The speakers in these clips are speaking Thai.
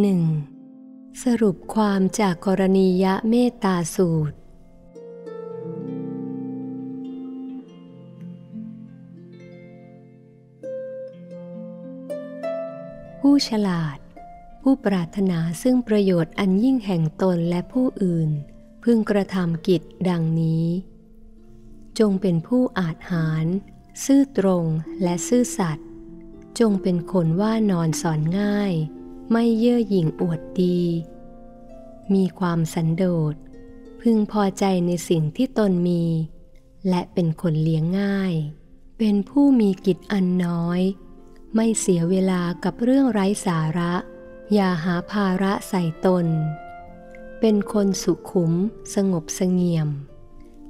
1. สรุปความจากกรณียะเมตตาสูตร ผู้ฉลาด ผู้ปรารถนาซึ่งประโยชน์อันยิ่งแห่งตนและผู้อื่น พึงกระทำกิจดังนี้ จงเป็นผู้อาจหาร ซื่อตรงและซื่อสัตย์จงเป็นคนว่านอนสอนง่าย ไม่เย่อหยิ่งอวดดี มีความสันโดษ พึงพอใจในสิ่งที่ตนมี และเป็นคนเลี้ยงง่าย เป็นผู้มีกิจอันน้อย ไม่เสียเวลากับเรื่องไร้สาระ อย่าหาภาระใส่ตน เป็นคนสุขุม สงบเสงี่ยม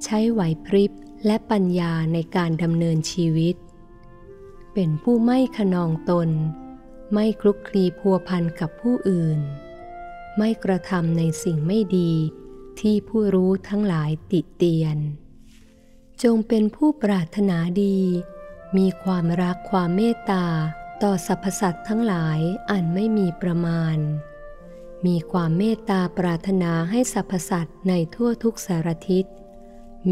ใช้ไหวพริบและปัญญาในการดำเนินชีวิต เป็นผู้ไม่ขนองตน ไม่คลุกคลีพัวพันกับผู้อื่น ไม่กระทำในสิ่งไม่ดีที่ผู้รู้ทั้งหลายติเตียน จงเป็นผู้ปรารถนาดี มีความรักความเมตตาต่อสรรพสัตว์ทั้งหลายอันไม่มีประมาณ มีความเมตตาปรารถนาให้สรรพสัตว์ในทั่วทุกสารทิศ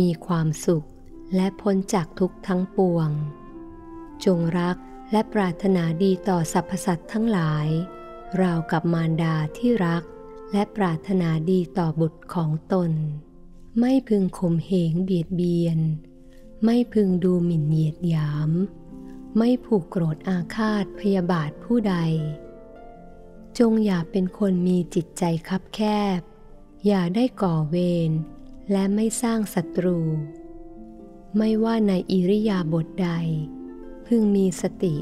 มีความสุขและพ้นจากทุกทั้งปวง จงรัก และปรารถนาดีต่อสรรพสัตว์ทั้งหลาย ราวกับมารดาที่รัก และปรารถนาดีต่อบุตรของตน ไม่พึงข่มเหงเบียดเบียน ไม่พึงดูหมิ่นเหยียดหยาม ไม่ผูกโกรธอาฆาตพยาบาทผู้ใด จงอย่าเป็นคนมีจิตใจคับแคบ อย่าได้ก่อเวรและไม่สร้างศัตรู ไม่ว่าในอิริยาบถใด พึงมีสติ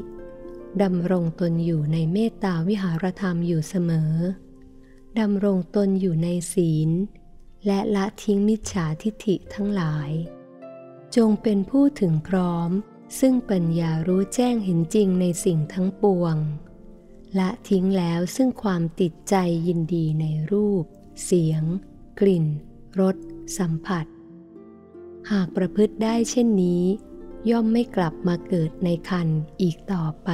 ดำรงตนอยู่ในเมตตาวิหารธรรมอยู่เสมอ ดำรงตนอยู่ในศีล และละทิ้งมิจฉาทิฐิทั้งหลาย จงเป็นผู้ถึงพร้อม ซึ่งปัญญารู้แจ้งเห็นจริงในสิ่งทั้งปวง ละทิ้งแล้วซึ่งความติดใจยินดีในรูป เสียง กลิ่น รส สัมผัส หากประพฤติได้เช่นนี้ ย่อมไม่กลับมาเกิดในคันอีกต่อไป